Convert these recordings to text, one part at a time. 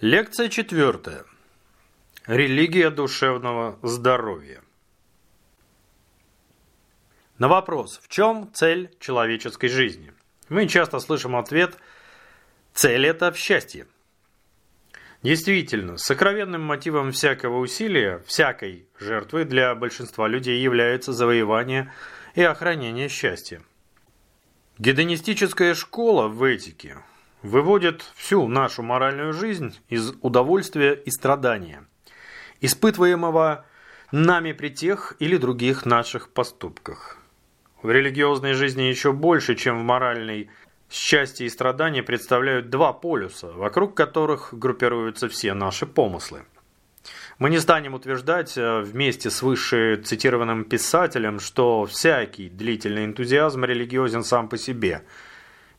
Лекция четвертая. Религия душевного здоровья. На вопрос, в чем цель человеческой жизни? Мы часто слышим ответ «цель это в счастье». Действительно, сокровенным мотивом всякого усилия, всякой жертвы для большинства людей является завоевание и охранение счастья. Гедонистическая школа в этике выводит всю нашу моральную жизнь из удовольствия и страдания, испытываемого нами при тех или других наших поступках. В религиозной жизни еще больше, чем в моральной, счастье и страдания представляют два полюса, вокруг которых группируются все наши помыслы. Мы не станем утверждать э, вместе с выше цитированным писателем, что всякий длительный энтузиазм религиозен сам по себе –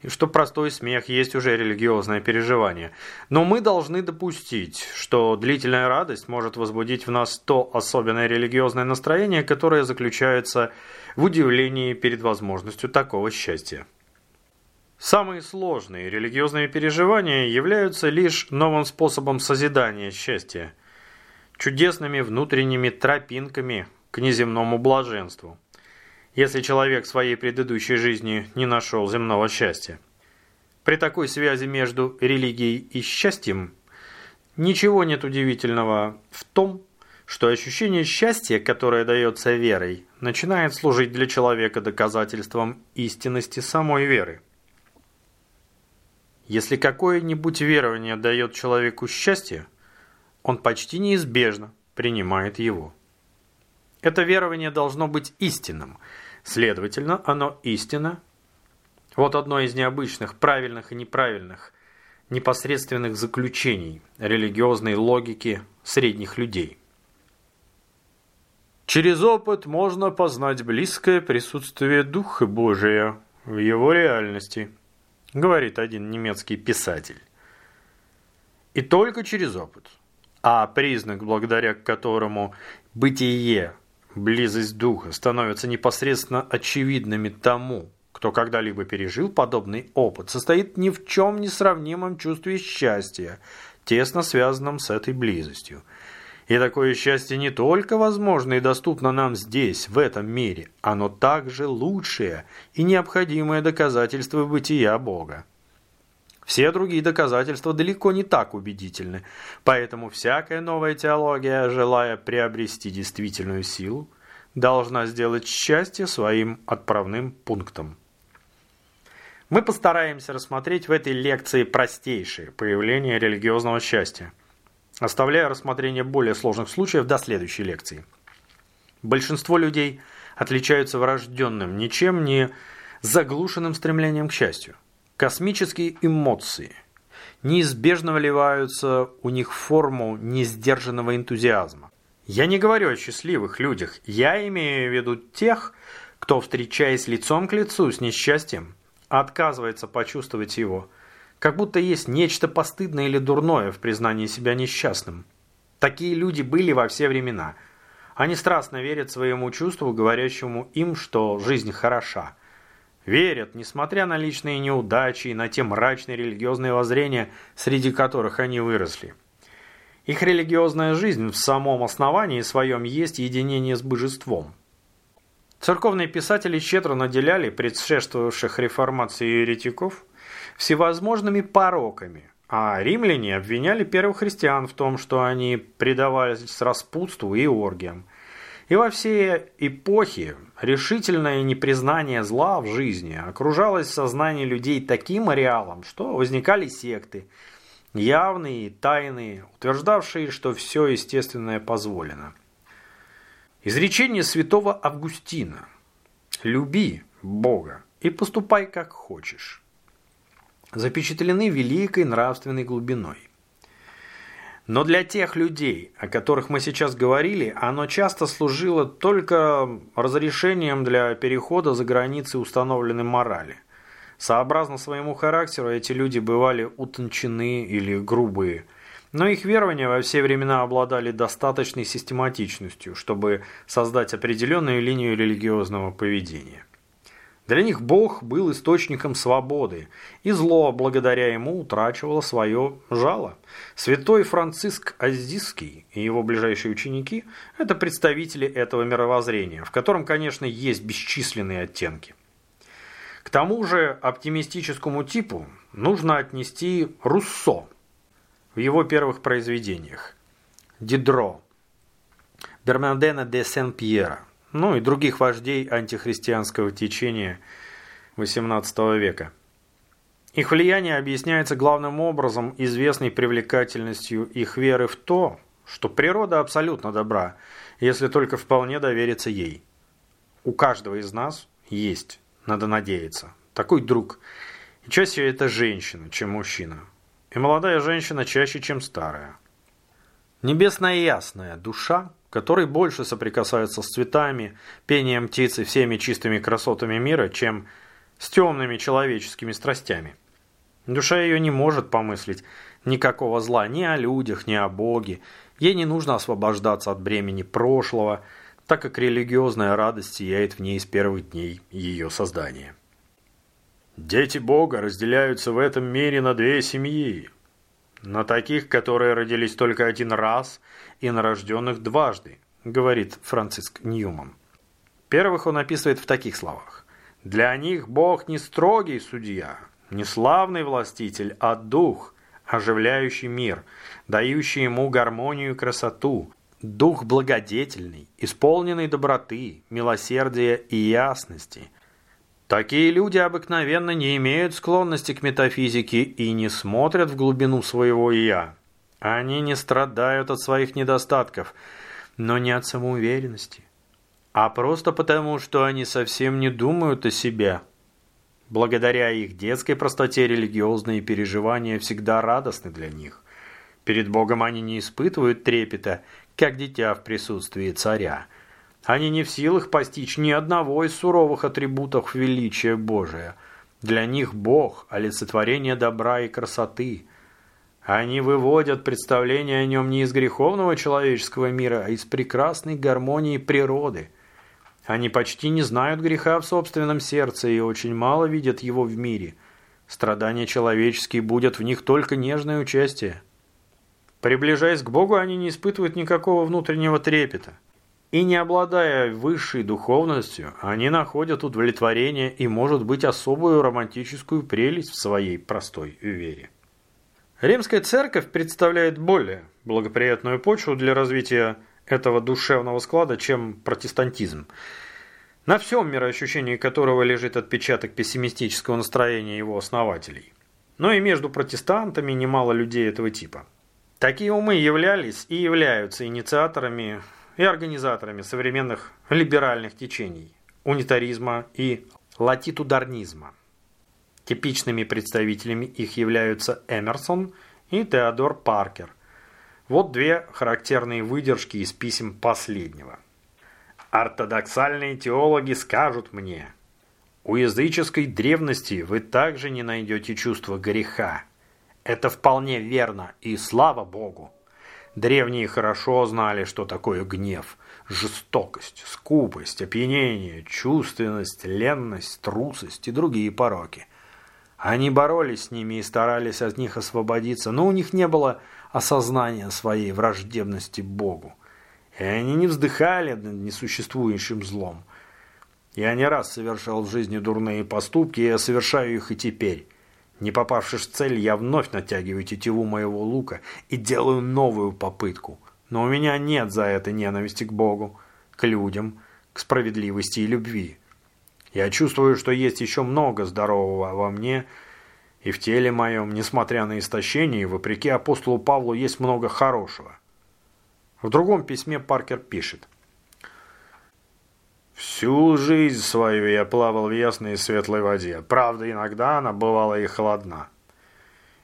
и что простой смех есть уже религиозное переживание. Но мы должны допустить, что длительная радость может возбудить в нас то особенное религиозное настроение, которое заключается в удивлении перед возможностью такого счастья. Самые сложные религиозные переживания являются лишь новым способом созидания счастья, чудесными внутренними тропинками к неземному блаженству если человек в своей предыдущей жизни не нашел земного счастья. При такой связи между религией и счастьем ничего нет удивительного в том, что ощущение счастья, которое дается верой, начинает служить для человека доказательством истинности самой веры. Если какое-нибудь верование дает человеку счастье, он почти неизбежно принимает его. Это верование должно быть истинным. Следовательно, оно истинно. Вот одно из необычных, правильных и неправильных, непосредственных заключений религиозной логики средних людей. Через опыт можно познать близкое присутствие Духа Божия в его реальности, говорит один немецкий писатель. И только через опыт. А признак, благодаря которому бытие близость духа становятся непосредственно очевидными тому, кто когда-либо пережил подобный опыт, состоит ни в чем не сравнимом чувстве счастья, тесно связанном с этой близостью. И такое счастье не только возможно и доступно нам здесь, в этом мире, оно также лучшее и необходимое доказательство бытия Бога. Все другие доказательства далеко не так убедительны, поэтому всякая новая теология, желая приобрести действительную силу, должна сделать счастье своим отправным пунктом. Мы постараемся рассмотреть в этой лекции простейшие появления религиозного счастья, оставляя рассмотрение более сложных случаев до следующей лекции. Большинство людей отличаются врожденным, ничем не заглушенным стремлением к счастью. Космические эмоции неизбежно вливаются у них в форму несдержанного энтузиазма. Я не говорю о счастливых людях, я имею в виду тех, кто, встречаясь лицом к лицу с несчастьем, отказывается почувствовать его, как будто есть нечто постыдное или дурное в признании себя несчастным. Такие люди были во все времена. Они страстно верят своему чувству, говорящему им, что жизнь хороша – Верят, несмотря на личные неудачи и на те мрачные религиозные воззрения, среди которых они выросли. Их религиозная жизнь в самом основании своем есть единение с божеством. Церковные писатели щедро наделяли предшествовавших реформации еретиков всевозможными пороками, а римляне обвиняли первых христиан в том, что они предавались распутству и оргиям. И во все эпохи решительное непризнание зла в жизни окружалось в сознании людей таким ареалом, что возникали секты, явные и тайные, утверждавшие, что все естественное позволено. Изречение святого Августина «Люби Бога и поступай как хочешь» запечатлены великой нравственной глубиной. Но для тех людей, о которых мы сейчас говорили, оно часто служило только разрешением для перехода за границы установленной морали. Сообразно своему характеру эти люди бывали утончены или грубые, но их верования во все времена обладали достаточной систематичностью, чтобы создать определенную линию религиозного поведения. Для них Бог был источником свободы, и зло благодаря ему утрачивало свое жало. Святой Франциск Азизский и его ближайшие ученики – это представители этого мировоззрения, в котором, конечно, есть бесчисленные оттенки. К тому же оптимистическому типу нужно отнести Руссо в его первых произведениях, Дидро, Бернардена де Сен-Пьера – ну и других вождей антихристианского течения XVIII века. Их влияние объясняется главным образом известной привлекательностью их веры в то, что природа абсолютно добра, если только вполне довериться ей. У каждого из нас есть, надо надеяться, такой друг. И чаще это женщина, чем мужчина. И молодая женщина чаще, чем старая. Небесная ясная душа который больше соприкасается с цветами, пением птиц и всеми чистыми красотами мира, чем с темными человеческими страстями. Душа ее не может помыслить никакого зла ни о людях, ни о Боге. Ей не нужно освобождаться от бремени прошлого, так как религиозная радость сияет в ней с первых дней ее создания. Дети Бога разделяются в этом мире на две семьи, на таких, которые родились только один раз, и на рожденных дважды, говорит Франциск Ньюман. Первых он описывает в таких словах. Для них Бог не строгий судья, не славный властитель, а дух, оживляющий мир, дающий ему гармонию и красоту, дух благодетельный, исполненный доброты, милосердия и ясности, Такие люди обыкновенно не имеют склонности к метафизике и не смотрят в глубину своего «я». Они не страдают от своих недостатков, но не от самоуверенности, а просто потому, что они совсем не думают о себе. Благодаря их детской простоте религиозные переживания всегда радостны для них. Перед Богом они не испытывают трепета, как дитя в присутствии царя – они не в силах постичь ни одного из суровых атрибутов величия Божия. Для них Бог – олицетворение добра и красоты. Они выводят представление о нем не из греховного человеческого мира, а из прекрасной гармонии природы. Они почти не знают греха в собственном сердце и очень мало видят его в мире. Страдания человеческие будут в них только нежное участие. Приближаясь к Богу, они не испытывают никакого внутреннего трепета. И не обладая высшей духовностью, они находят удовлетворение и, может быть, особую романтическую прелесть в своей простой вере. Римская церковь представляет более благоприятную почву для развития этого душевного склада, чем протестантизм, на всем мироощущении которого лежит отпечаток пессимистического настроения его основателей. Но и между протестантами немало людей этого типа. Такие умы являлись и являются инициаторами и организаторами современных либеральных течений, унитаризма и латитударнизма. Типичными представителями их являются Эмерсон и Теодор Паркер. Вот две характерные выдержки из писем последнего. «Ортодоксальные теологи скажут мне, у языческой древности вы также не найдете чувства греха. Это вполне верно, и слава Богу!» Древние хорошо знали, что такое гнев, жестокость, скупость, опьянение, чувственность, ленность, трусость и другие пороки. Они боролись с ними и старались от них освободиться, но у них не было осознания своей враждебности Богу. И они не вздыхали над несуществующим злом. Я не раз совершал в жизни дурные поступки, и я совершаю их и теперь. Не попавшись в цель, я вновь натягиваю тетиву моего лука и делаю новую попытку. Но у меня нет за это ненависти к Богу, к людям, к справедливости и любви. Я чувствую, что есть еще много здорового во мне и в теле моем, несмотря на истощение, вопреки апостолу Павлу есть много хорошего. В другом письме Паркер пишет. Всю жизнь свою я плавал в ясной и светлой воде. Правда, иногда она бывала и холодна.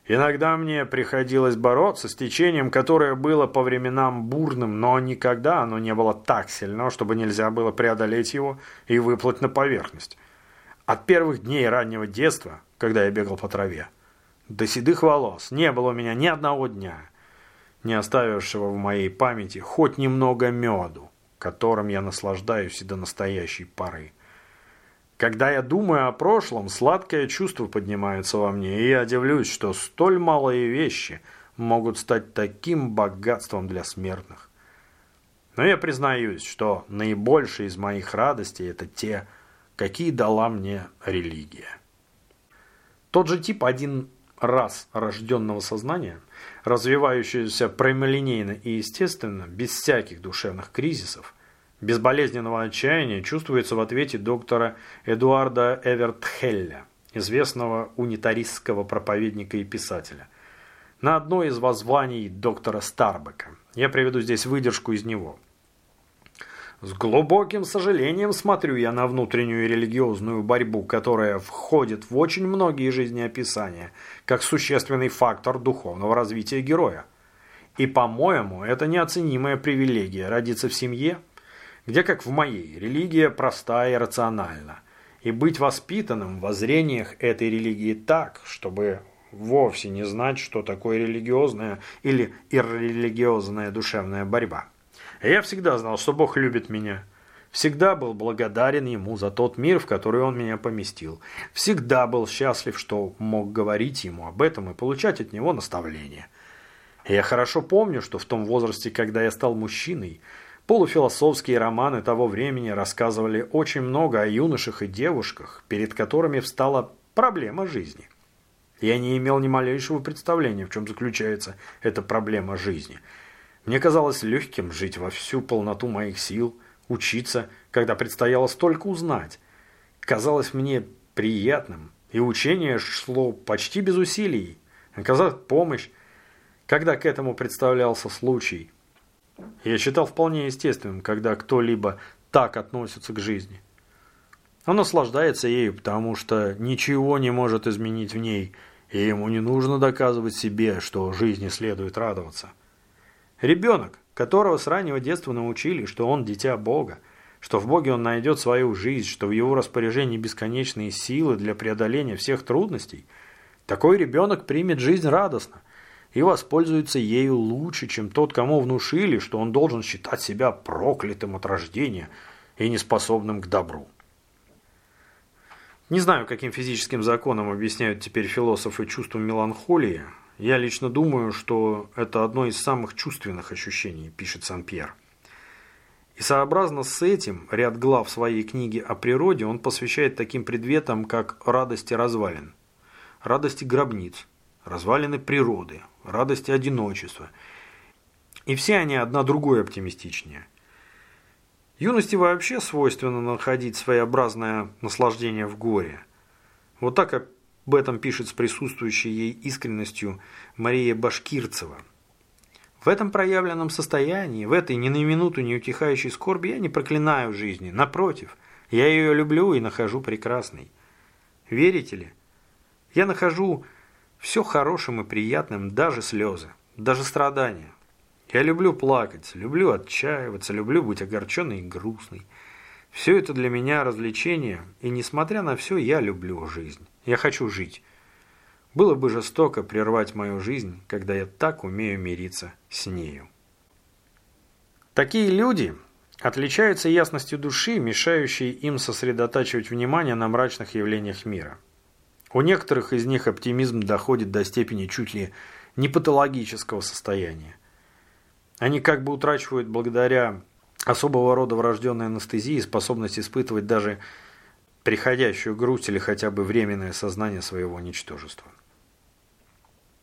Иногда мне приходилось бороться с течением, которое было по временам бурным, но никогда оно не было так сильно, чтобы нельзя было преодолеть его и выплыть на поверхность. От первых дней раннего детства, когда я бегал по траве, до седых волос не было у меня ни одного дня, не оставившего в моей памяти хоть немного меду которым я наслаждаюсь и до настоящей поры. Когда я думаю о прошлом, сладкое чувство поднимается во мне, и я удивлюсь, что столь малые вещи могут стать таким богатством для смертных. Но я признаюсь, что наибольшие из моих радостей – это те, какие дала мне религия. Тот же тип один раз рожденного сознания, развивающегося прямолинейно и естественно, без всяких душевных кризисов, безболезненного отчаяния чувствуется в ответе доктора Эдуарда Эвертхелля, известного унитаристского проповедника и писателя, на одно из воззваний доктора Старбека. Я приведу здесь выдержку из него – с глубоким сожалением смотрю я на внутреннюю религиозную борьбу, которая входит в очень многие жизнеописания, как существенный фактор духовного развития героя. И, по-моему, это неоценимая привилегия родиться в семье, где, как в моей, религия проста и рациональна, и быть воспитанным в воззрениях этой религии так, чтобы вовсе не знать, что такое религиозная или иррелигиозная душевная борьба. Я всегда знал, что Бог любит меня. Всегда был благодарен Ему за тот мир, в который Он меня поместил. Всегда был счастлив, что мог говорить Ему об этом и получать от Него наставления. Я хорошо помню, что в том возрасте, когда я стал мужчиной, полуфилософские романы того времени рассказывали очень много о юношах и девушках, перед которыми встала проблема жизни. Я не имел ни малейшего представления, в чем заключается эта проблема жизни – мне казалось легким жить во всю полноту моих сил, учиться, когда предстояло столько узнать. Казалось мне приятным, и учение шло почти без усилий. Оказать помощь, когда к этому представлялся случай. Я считал вполне естественным, когда кто-либо так относится к жизни. Он наслаждается ею, потому что ничего не может изменить в ней, и ему не нужно доказывать себе, что жизни следует радоваться. Ребенок, которого с раннего детства научили, что он дитя Бога, что в Боге он найдет свою жизнь, что в его распоряжении бесконечные силы для преодоления всех трудностей, такой ребенок примет жизнь радостно и воспользуется ею лучше, чем тот, кому внушили, что он должен считать себя проклятым от рождения и неспособным к добру. Не знаю, каким физическим законом объясняют теперь философы чувство меланхолии, я лично думаю, что это одно из самых чувственных ощущений, пишет Сан-Пьер. И сообразно с этим ряд глав своей книги о природе он посвящает таким предметам, как радости развалин, радости гробниц, развалины природы, радости одиночества. И все они одна другой оптимистичнее. Юности вообще свойственно находить своеобразное наслаждение в горе. Вот так об этом пишет с присутствующей ей искренностью Мария Башкирцева. В этом проявленном состоянии, в этой ни на минуту не утихающей скорби я не проклинаю жизни. Напротив, я ее люблю и нахожу прекрасной. Верите ли? Я нахожу все хорошим и приятным, даже слезы, даже страдания. Я люблю плакать, люблю отчаиваться, люблю быть огорченной и грустной. Все это для меня развлечение, и несмотря на все, я люблю жизнь. Я хочу жить. Было бы жестоко прервать мою жизнь, когда я так умею мириться с нею. Такие люди отличаются ясностью души, мешающей им сосредотачивать внимание на мрачных явлениях мира. У некоторых из них оптимизм доходит до степени чуть ли не патологического состояния. Они как бы утрачивают благодаря особого рода врожденной анестезии способность испытывать даже приходящую грусть или хотя бы временное сознание своего ничтожества.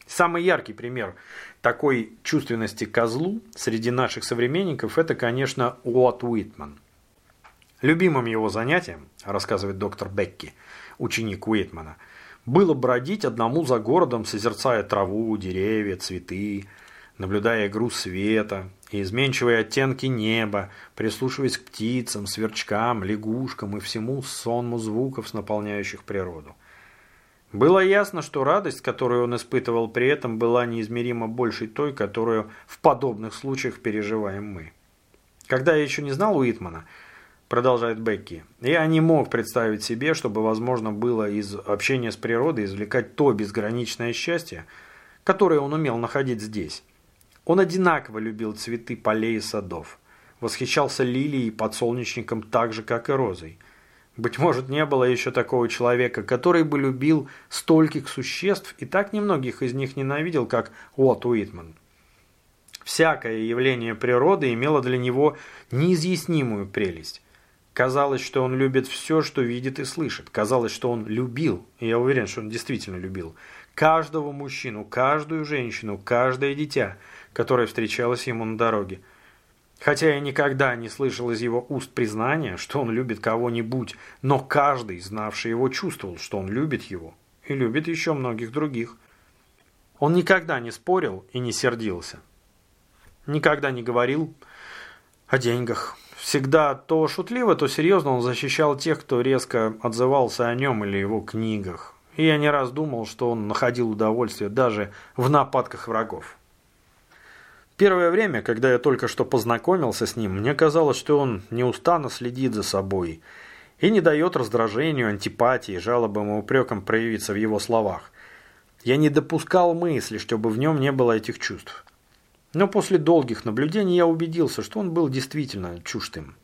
Самый яркий пример такой чувственности козлу среди наших современников – это, конечно, Уотт Уитман. Любимым его занятием, рассказывает доктор Бекки, ученик Уитмана, было бродить одному за городом, созерцая траву, деревья, цветы, наблюдая игру света и изменчивые оттенки неба, прислушиваясь к птицам, сверчкам, лягушкам и всему сонму звуков, наполняющих природу. Было ясно, что радость, которую он испытывал при этом, была неизмеримо большей той, которую в подобных случаях переживаем мы. Когда я еще не знал Уитмана, продолжает Бекки, я не мог представить себе, чтобы возможно было из общения с природой извлекать то безграничное счастье, которое он умел находить здесь. Он одинаково любил цветы полей и садов. Восхищался лилией и подсолнечником так же, как и розой. Быть может, не было еще такого человека, который бы любил стольких существ и так немногих из них ненавидел, как Уотт Уитман. Всякое явление природы имело для него неизъяснимую прелесть. Казалось, что он любит все, что видит и слышит. Казалось, что он любил, и я уверен, что он действительно любил, каждого мужчину, каждую женщину, каждое дитя, которое встречалось ему на дороге. Хотя я никогда не слышал из его уст признания, что он любит кого-нибудь, но каждый, знавший его, чувствовал, что он любит его и любит еще многих других. Он никогда не спорил и не сердился. Никогда не говорил о деньгах. Всегда то шутливо, то серьезно он защищал тех, кто резко отзывался о нем или его книгах. И я не раз думал, что он находил удовольствие даже в нападках врагов. Первое время, когда я только что познакомился с ним, мне казалось, что он неустанно следит за собой и не дает раздражению, антипатии, жалобам и упрекам проявиться в его словах. Я не допускал мысли, чтобы в нем не было этих чувств. Но после долгих наблюдений я убедился, что он был действительно чуждым.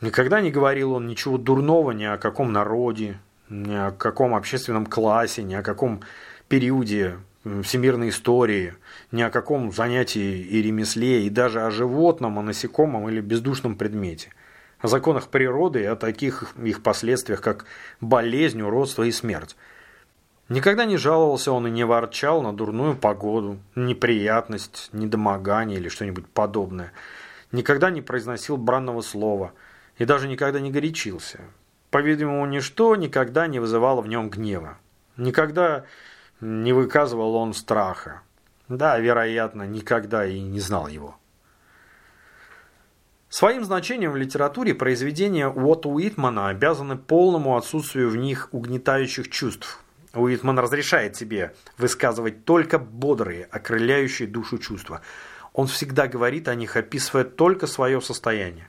Никогда не говорил он ничего дурного ни о каком народе, ни о каком общественном классе, ни о каком периоде всемирной истории, ни о каком занятии и ремесле, и даже о животном, о насекомом или бездушном предмете, о законах природы и о таких их последствиях, как болезнь, уродство и смерть. Никогда не жаловался он и не ворчал на дурную погоду, неприятность, недомогание или что-нибудь подобное. Никогда не произносил бранного слова и даже никогда не горячился. По-видимому, ничто никогда не вызывало в нем гнева. Никогда не выказывал он страха. Да, вероятно, никогда и не знал его. Своим значением в литературе произведения Уотта Уитмана обязаны полному отсутствию в них угнетающих чувств. Уитман разрешает себе высказывать только бодрые, окрыляющие душу чувства. Он всегда говорит о них, описывая только свое состояние.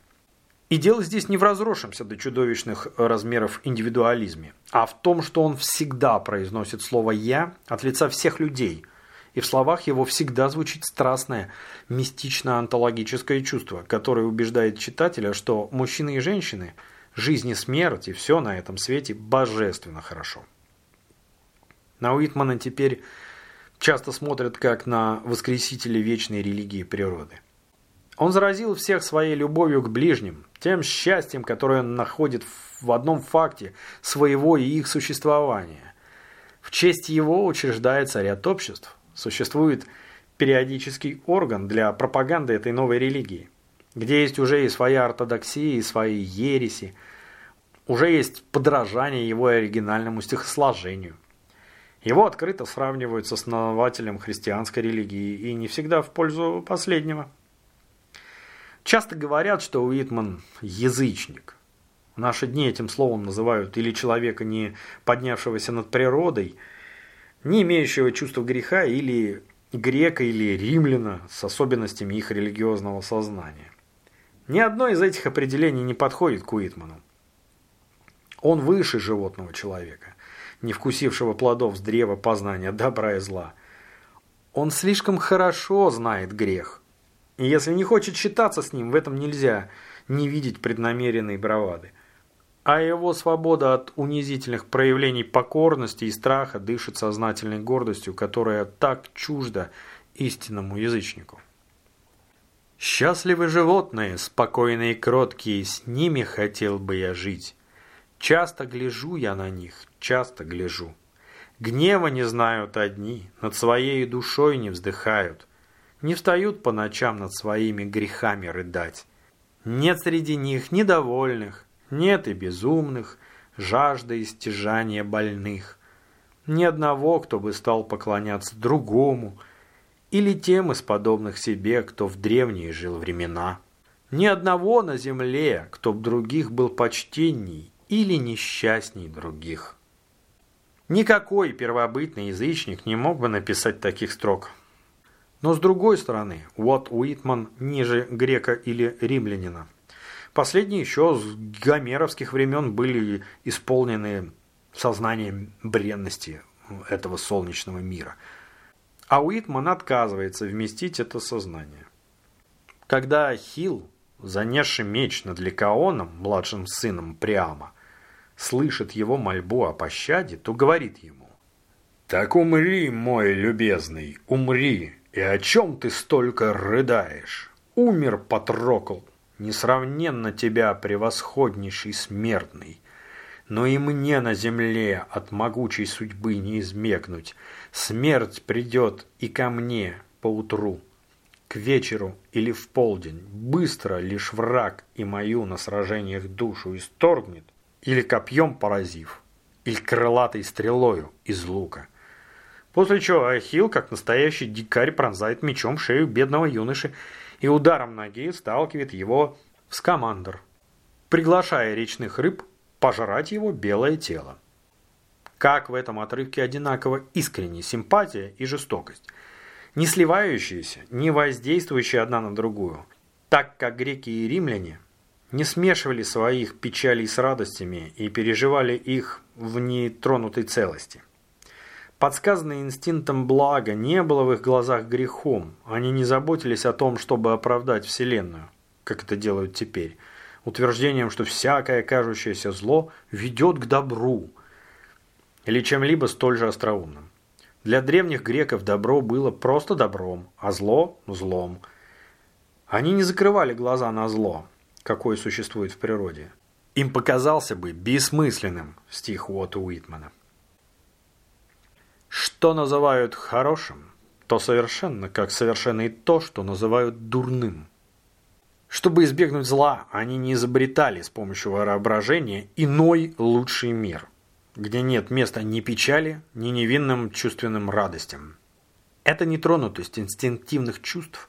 И дело здесь не в разросшемся до чудовищных размеров индивидуализме, а в том, что он всегда произносит слово «я» от лица всех людей, и в словах его всегда звучит страстное, мистично-онтологическое чувство, которое убеждает читателя, что мужчины и женщины, жизнь и смерть и все на этом свете божественно хорошо. На Уитмана теперь часто смотрят как на воскресителя вечной религии природы. Он заразил всех своей любовью к ближним, тем счастьем, которое он находит в одном факте своего и их существования. В честь его учреждается ряд обществ. Существует периодический орган для пропаганды этой новой религии, где есть уже и своя ортодоксия, и свои ереси, уже есть подражание его оригинальному стихосложению. Его открыто сравнивают с основателем христианской религии и не всегда в пользу последнего. Часто говорят, что Уитман – язычник. В наши дни этим словом называют или человека, не поднявшегося над природой, не имеющего чувства греха, или грека, или римляна с особенностями их религиозного сознания. Ни одно из этих определений не подходит к Уитману. Он выше животного человека, не вкусившего плодов с древа познания добра и зла. Он слишком хорошо знает грех, и если не хочет считаться с ним, в этом нельзя не видеть преднамеренной бравады. А его свобода от унизительных проявлений покорности и страха дышит сознательной гордостью, которая так чужда истинному язычнику. Счастливы животные, спокойные и кроткие, с ними хотел бы я жить. Часто гляжу я на них, часто гляжу. Гнева не знают одни, над своей душой не вздыхают не встают по ночам над своими грехами рыдать. Нет среди них недовольных, нет и безумных, жажда и стяжания больных. Ни одного, кто бы стал поклоняться другому, или тем из подобных себе, кто в древние жил времена. Ни одного на земле, кто б других был почтенней или несчастней других. Никакой первобытный язычник не мог бы написать таких строк. Но с другой стороны, Уотт Уитман ниже грека или римлянина. Последние еще с гомеровских времен были исполнены сознанием бренности этого солнечного мира. А Уитман отказывается вместить это сознание. Когда Хилл занесший меч над Ликаоном, младшим сыном Приама, слышит его мольбу о пощаде, то говорит ему, «Так умри, мой любезный, умри, и о чем ты столько рыдаешь? Умер Патрокл, несравненно тебя превосходнейший смертный, но и мне на земле от могучей судьбы не измекнуть, смерть придет и ко мне поутру» к вечеру или в полдень, быстро лишь враг и мою на сражениях душу исторгнет, или копьем поразив, или крылатой стрелою из лука. После чего Ахилл, как настоящий дикарь, пронзает мечом шею бедного юноши и ударом ноги сталкивает его в скамандр, приглашая речных рыб пожрать его белое тело. Как в этом отрывке одинаково искренняя симпатия и жестокость – не сливающиеся, не воздействующие одна на другую, так как греки и римляне не смешивали своих печалей с радостями и переживали их в нетронутой целости. Подсказанное инстинктом блага не было в их глазах грехом, они не заботились о том, чтобы оправдать Вселенную, как это делают теперь, утверждением, что всякое кажущееся зло ведет к добру, или чем-либо столь же остроумным. Для древних греков добро было просто добром, а зло – злом. Они не закрывали глаза на зло, какое существует в природе. Им показался бы бессмысленным стих Уотта Уитмана. Что называют хорошим, то совершенно, как совершенно и то, что называют дурным. Чтобы избегнуть зла, они не изобретали с помощью воображения иной лучший мир – где нет места ни печали, ни невинным чувственным радостям. Это нетронутость инстинктивных чувств,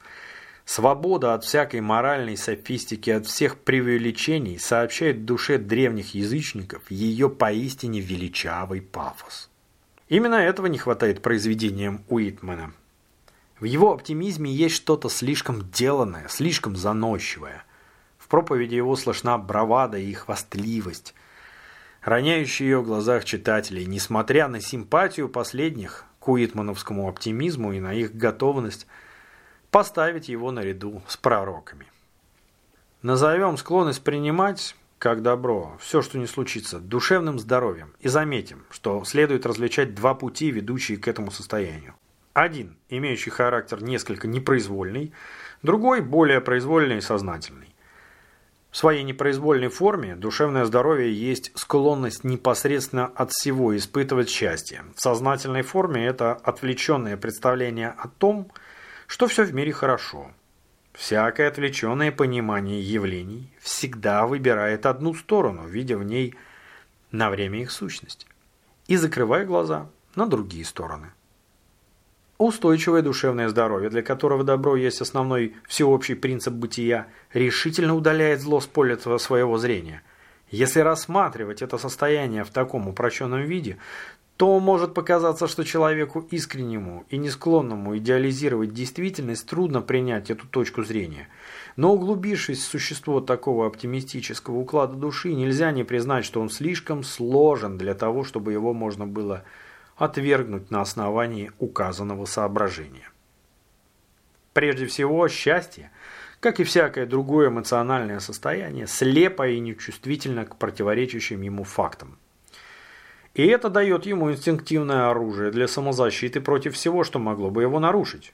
свобода от всякой моральной софистики, от всех преувеличений сообщает душе древних язычников ее поистине величавый пафос. Именно этого не хватает произведениям Уитмана. В его оптимизме есть что-то слишком деланное, слишком заносчивое. В проповеди его слышна бравада и хвастливость – роняющий ее в глазах читателей, несмотря на симпатию последних к уитмановскому оптимизму и на их готовность поставить его наряду с пророками. Назовем склонность принимать как добро все, что не случится, душевным здоровьем и заметим, что следует различать два пути, ведущие к этому состоянию. Один, имеющий характер несколько непроизвольный, другой, более произвольный и сознательный. В своей непроизвольной форме душевное здоровье есть склонность непосредственно от всего испытывать счастье. В сознательной форме это отвлеченное представление о том, что все в мире хорошо. Всякое отвлеченное понимание явлений всегда выбирает одну сторону, видя в ней на время их сущность, и закрывая глаза на другие стороны. Устойчивое душевное здоровье, для которого добро есть основной всеобщий принцип бытия, решительно удаляет зло с поля своего зрения. Если рассматривать это состояние в таком упрощенном виде, то может показаться, что человеку искреннему и не склонному идеализировать действительность трудно принять эту точку зрения. Но углубившись в существо такого оптимистического уклада души, нельзя не признать, что он слишком сложен для того, чтобы его можно было отвергнуть на основании указанного соображения. Прежде всего, счастье, как и всякое другое эмоциональное состояние, слепо и нечувствительно к противоречащим ему фактам. И это дает ему инстинктивное оружие для самозащиты против всего, что могло бы его нарушить.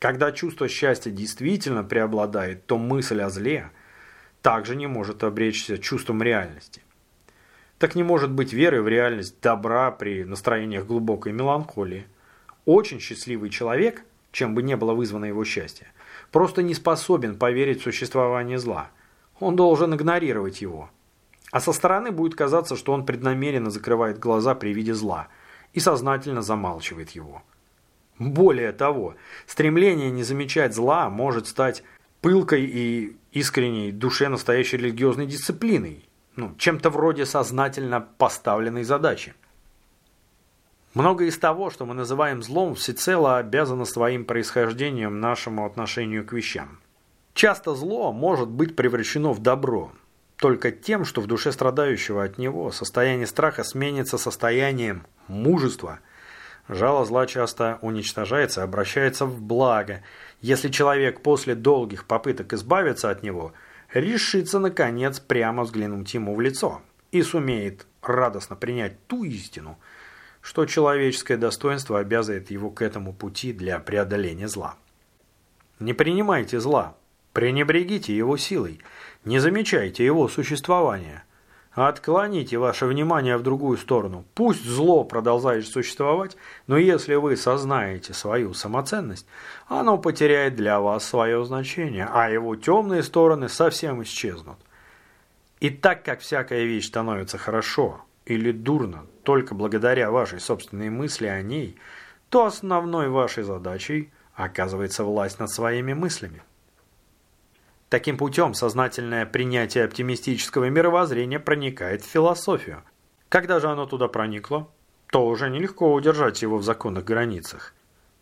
Когда чувство счастья действительно преобладает, то мысль о зле также не может обречься чувством реальности. Так не может быть веры в реальность добра при настроениях глубокой меланхолии. Очень счастливый человек, чем бы не было вызвано его счастье, просто не способен поверить в существование зла. Он должен игнорировать его. А со стороны будет казаться, что он преднамеренно закрывает глаза при виде зла и сознательно замалчивает его. Более того, стремление не замечать зла может стать пылкой и искренней душе настоящей религиозной дисциплиной, ну, чем-то вроде сознательно поставленной задачи. Многое из того, что мы называем злом, всецело обязано своим происхождением нашему отношению к вещам. Часто зло может быть превращено в добро, только тем, что в душе страдающего от него состояние страха сменится состоянием мужества. Жало зла часто уничтожается, обращается в благо. Если человек после долгих попыток избавиться от него – решится, наконец, прямо взглянуть ему в лицо и сумеет радостно принять ту истину, что человеческое достоинство обязывает его к этому пути для преодоления зла. Не принимайте зла, пренебрегите его силой, не замечайте его существования. Отклоните ваше внимание в другую сторону. Пусть зло продолжает существовать, но если вы сознаете свою самоценность, оно потеряет для вас свое значение, а его темные стороны совсем исчезнут. И так как всякая вещь становится хорошо или дурно только благодаря вашей собственной мысли о ней, то основной вашей задачей оказывается власть над своими мыслями. Таким путем сознательное принятие оптимистического мировоззрения проникает в философию. Когда же оно туда проникло, то уже нелегко удержать его в законных границах.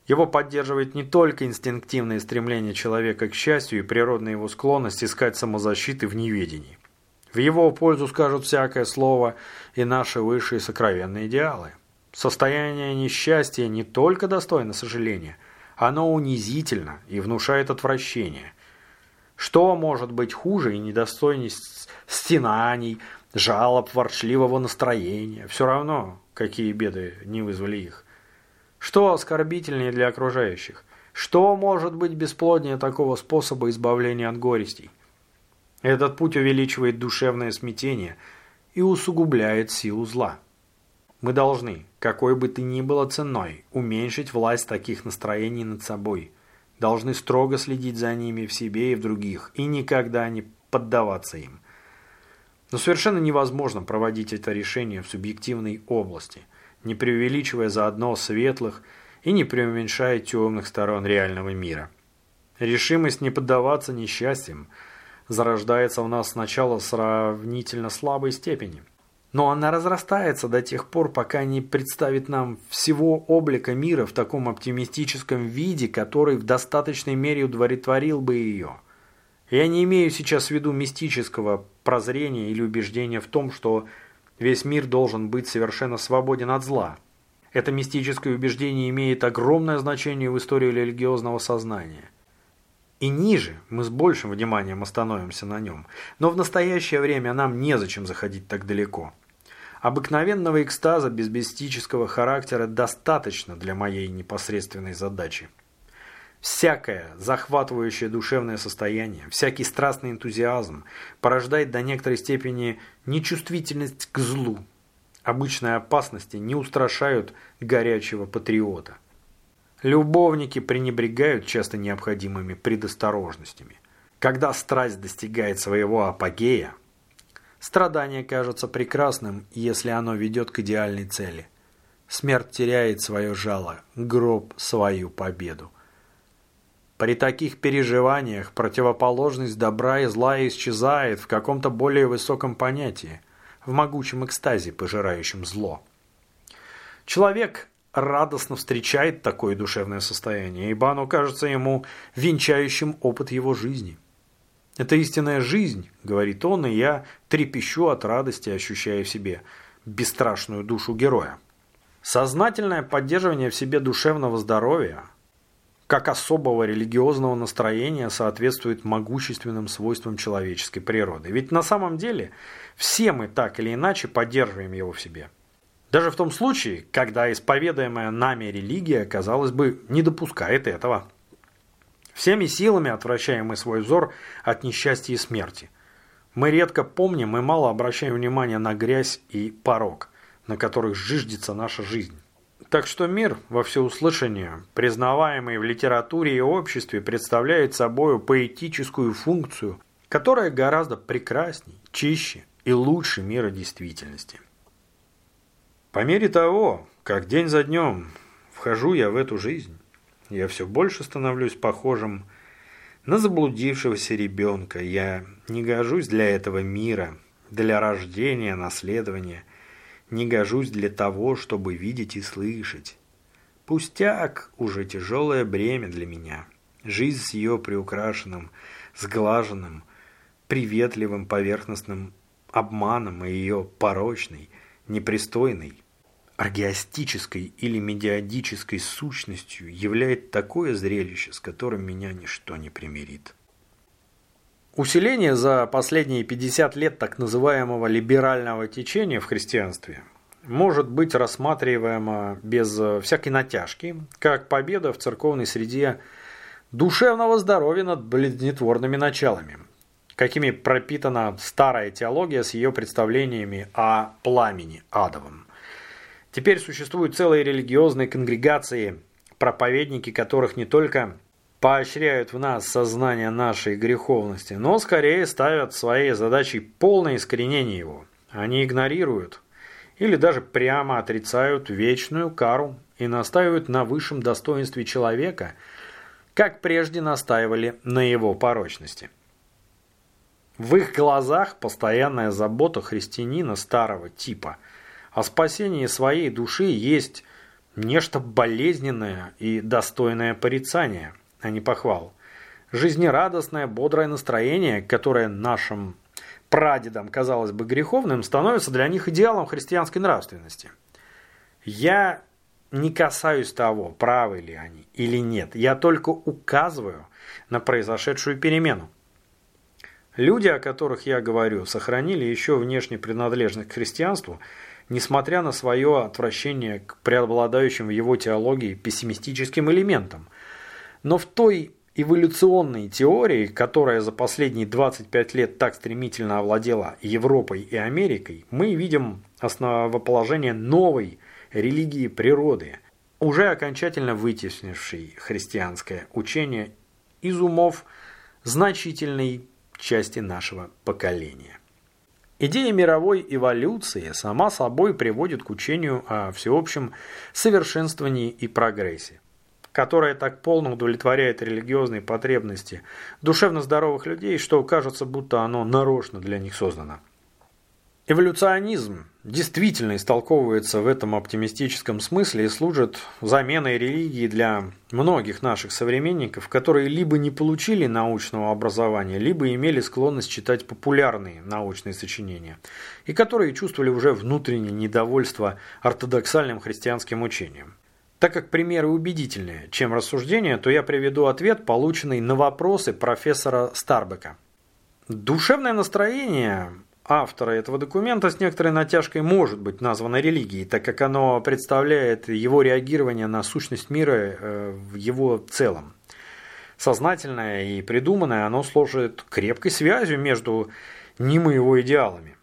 Его поддерживает не только инстинктивное стремление человека к счастью и природная его склонность искать самозащиты в неведении. В его пользу скажут всякое слово и наши высшие сокровенные идеалы. Состояние несчастья не только достойно сожаления, оно унизительно и внушает отвращение – что может быть хуже и недостойней стенаний, жалоб, ворчливого настроения? Все равно, какие беды не вызвали их. Что оскорбительнее для окружающих? Что может быть бесплоднее такого способа избавления от горестей? Этот путь увеличивает душевное смятение и усугубляет силу зла. Мы должны, какой бы ты ни было ценой, уменьшить власть таких настроений над собой – должны строго следить за ними в себе и в других, и никогда не поддаваться им. Но совершенно невозможно проводить это решение в субъективной области, не преувеличивая заодно светлых и не преуменьшая темных сторон реального мира. Решимость не поддаваться несчастьям зарождается у нас сначала в сравнительно слабой степени – но она разрастается до тех пор, пока не представит нам всего облика мира в таком оптимистическом виде, который в достаточной мере удовлетворил бы ее. Я не имею сейчас в виду мистического прозрения или убеждения в том, что весь мир должен быть совершенно свободен от зла. Это мистическое убеждение имеет огромное значение в истории религиозного сознания. И ниже мы с большим вниманием остановимся на нем, но в настоящее время нам незачем заходить так далеко. Обыкновенного экстаза без мистического характера достаточно для моей непосредственной задачи. Всякое захватывающее душевное состояние, всякий страстный энтузиазм порождает до некоторой степени нечувствительность к злу. Обычные опасности не устрашают горячего патриота. Любовники пренебрегают часто необходимыми предосторожностями. Когда страсть достигает своего апогея, Страдание кажется прекрасным, если оно ведет к идеальной цели. Смерть теряет свое жало, гроб свою победу. При таких переживаниях противоположность добра и зла исчезает в каком-то более высоком понятии, в могучем экстазе, пожирающем зло. Человек радостно встречает такое душевное состояние, ибо оно кажется ему венчающим опыт его жизни. Это истинная жизнь, говорит он, и я трепещу от радости, ощущая в себе бесстрашную душу героя. Сознательное поддерживание в себе душевного здоровья, как особого религиозного настроения, соответствует могущественным свойствам человеческой природы. Ведь на самом деле все мы так или иначе поддерживаем его в себе. Даже в том случае, когда исповедуемая нами религия, казалось бы, не допускает этого. Всеми силами отвращаем мы свой взор от несчастья и смерти. Мы редко помним и мало обращаем внимание на грязь и порог, на которых жиждется наша жизнь. Так что мир во всеуслышание, признаваемый в литературе и обществе, представляет собой поэтическую функцию, которая гораздо прекрасней, чище и лучше мира действительности. По мере того, как день за днем вхожу я в эту жизнь, я все больше становлюсь похожим на заблудившегося ребенка. Я не гожусь для этого мира, для рождения, наследования. Не гожусь для того, чтобы видеть и слышать. Пустяк уже тяжелое бремя для меня. Жизнь с ее приукрашенным, сглаженным, приветливым поверхностным обманом и ее порочной, непристойной, аргиастической или медиадической сущностью являет такое зрелище, с которым меня ничто не примирит. Усиление за последние 50 лет так называемого либерального течения в христианстве может быть рассматриваемо без всякой натяжки, как победа в церковной среде душевного здоровья над близнетворными началами, какими пропитана старая теология с ее представлениями о пламени адовом. Теперь существуют целые религиозные конгрегации, проповедники которых не только поощряют в нас сознание нашей греховности, но скорее ставят своей задачей полное искоренение его. Они игнорируют или даже прямо отрицают вечную кару и настаивают на высшем достоинстве человека, как прежде настаивали на его порочности. В их глазах постоянная забота христианина старого типа о спасении своей души есть нечто болезненное и достойное порицания, а не похвал. Жизнерадостное, бодрое настроение, которое нашим прадедам казалось бы греховным, становится для них идеалом христианской нравственности. Я не касаюсь того, правы ли они или нет. Я только указываю на произошедшую перемену. Люди, о которых я говорю, сохранили еще внешне принадлежность к христианству, несмотря на свое отвращение к преобладающим в его теологии пессимистическим элементам. Но в той эволюционной теории, которая за последние 25 лет так стремительно овладела Европой и Америкой, мы видим основоположение новой религии природы, уже окончательно вытеснившей христианское учение из умов значительной части нашего поколения. Идея мировой эволюции сама собой приводит к учению о всеобщем совершенствовании и прогрессе, которое так полно удовлетворяет религиозные потребности душевно здоровых людей, что кажется, будто оно нарочно для них создано. Эволюционизм действительно истолковывается в этом оптимистическом смысле и служит заменой религии для многих наших современников, которые либо не получили научного образования, либо имели склонность читать популярные научные сочинения, и которые чувствовали уже внутреннее недовольство ортодоксальным христианским учением. Так как примеры убедительнее, чем рассуждения, то я приведу ответ, полученный на вопросы профессора Старбека. Душевное настроение автора этого документа с некоторой натяжкой может быть названо религией, так как оно представляет его реагирование на сущность мира э, в его целом. Сознательное и придуманное оно служит крепкой связью между ним и его идеалами.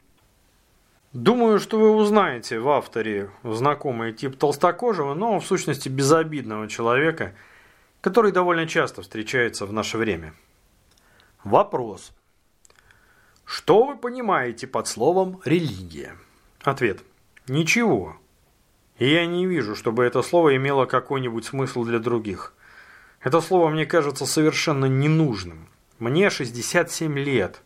Думаю, что вы узнаете в авторе знакомый тип толстокожего, но в сущности безобидного человека, который довольно часто встречается в наше время. Вопрос. Что вы понимаете под словом «религия»? Ответ. Ничего. Я не вижу, чтобы это слово имело какой-нибудь смысл для других. Это слово мне кажется совершенно ненужным. Мне 67 лет.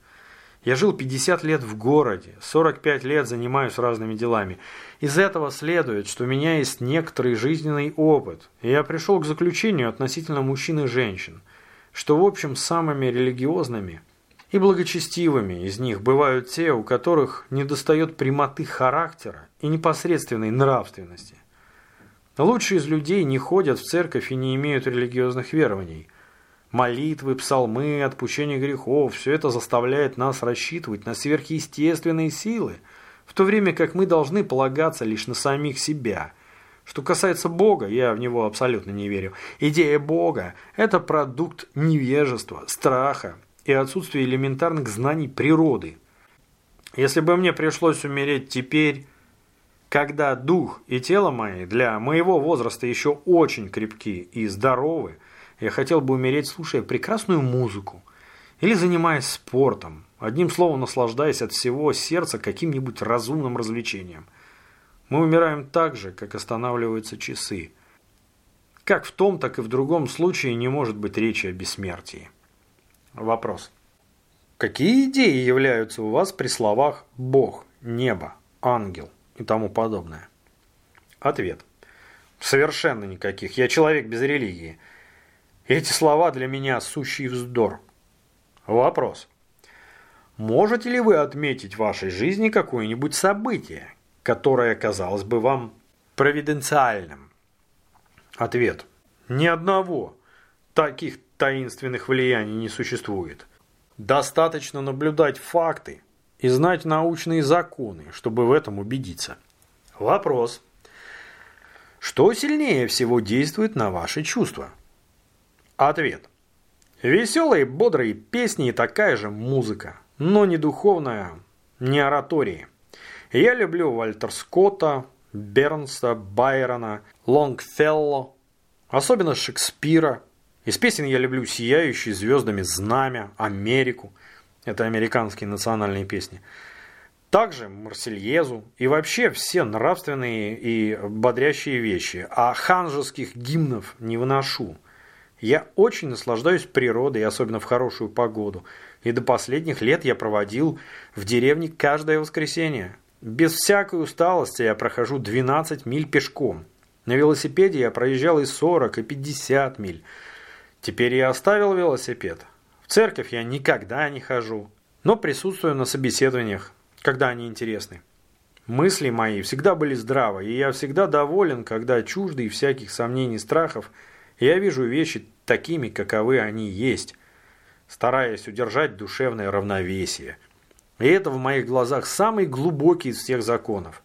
Я жил 50 лет в городе, 45 лет занимаюсь разными делами. Из этого следует, что у меня есть некоторый жизненный опыт, и я пришел к заключению относительно мужчин и женщин, что в общем самыми религиозными – и благочестивыми из них бывают те, у которых недостает прямоты характера и непосредственной нравственности. Лучшие из людей не ходят в церковь и не имеют религиозных верований. Молитвы, псалмы, отпущение грехов – все это заставляет нас рассчитывать на сверхъестественные силы, в то время как мы должны полагаться лишь на самих себя. Что касается Бога, я в него абсолютно не верю. Идея Бога – это продукт невежества, страха и отсутствие элементарных знаний природы. Если бы мне пришлось умереть теперь, когда дух и тело мои для моего возраста еще очень крепки и здоровы, я хотел бы умереть, слушая прекрасную музыку или занимаясь спортом, одним словом наслаждаясь от всего сердца каким-нибудь разумным развлечением. Мы умираем так же, как останавливаются часы. Как в том, так и в другом случае не может быть речи о бессмертии. Вопрос. Какие идеи являются у вас при словах «Бог», «Небо», «Ангел» и тому подобное? Ответ. Совершенно никаких. Я человек без религии. Эти слова для меня сущий вздор. Вопрос. Можете ли вы отметить в вашей жизни какое-нибудь событие, которое казалось бы вам провиденциальным? Ответ. Ни одного. Таких таинственных влияний не существует. Достаточно наблюдать факты и знать научные законы, чтобы в этом убедиться. Вопрос. Что сильнее всего действует на ваши чувства? Ответ. Веселые, бодрые песни и такая же музыка, но не духовная, не оратории. Я люблю Вальтер Скотта, Бернса, Байрона, Лонгфелло, особенно Шекспира. Из песен я люблю «Сияющие звездами знамя», «Америку». Это американские национальные песни. Также Марсельезу и вообще все нравственные и бодрящие вещи. А ханжеских гимнов не выношу. Я очень наслаждаюсь природой, особенно в хорошую погоду. И до последних лет я проводил в деревне каждое воскресенье. Без всякой усталости я прохожу 12 миль пешком. На велосипеде я проезжал и 40, и 50 миль. Теперь я оставил велосипед. В церковь я никогда не хожу, но присутствую на собеседованиях, когда они интересны. Мысли мои всегда были здравы, и я всегда доволен, когда чуждый всяких сомнений и страхов я вижу вещи такими, каковы они есть, стараясь удержать душевное равновесие. И это в моих глазах самый глубокий из всех законов.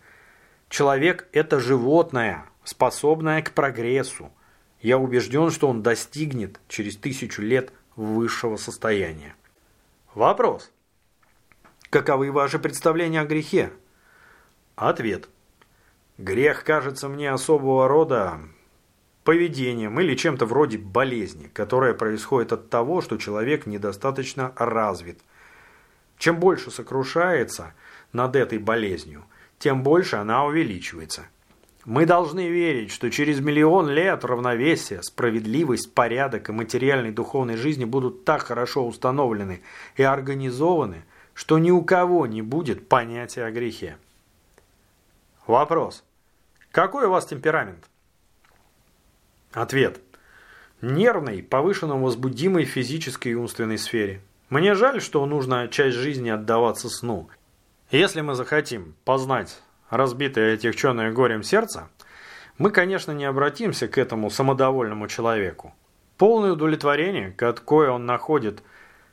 Человек – это животное, способное к прогрессу. Я убежден, что он достигнет через тысячу лет высшего состояния. Вопрос. Каковы ваши представления о грехе? Ответ. Грех кажется мне особого рода поведением или чем-то вроде болезни, которая происходит от того, что человек недостаточно развит. Чем больше сокрушается над этой болезнью, тем больше она увеличивается. Мы должны верить, что через миллион лет равновесие, справедливость, порядок и материальной духовной жизни будут так хорошо установлены и организованы, что ни у кого не будет понятия о грехе. Вопрос. Какой у вас темперамент? Ответ. Нервный, повышенно возбудимый в физической и умственной сфере. Мне жаль, что нужно часть жизни отдаваться сну. Если мы захотим познать разбитое и отягченное горем сердце, мы, конечно, не обратимся к этому самодовольному человеку. Полное удовлетворение, какое он находит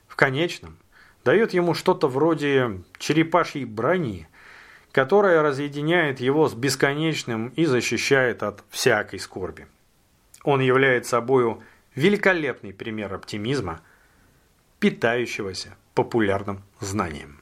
в конечном, дает ему что-то вроде черепашьей брони, которая разъединяет его с бесконечным и защищает от всякой скорби. Он является собою великолепный пример оптимизма, питающегося популярным знанием.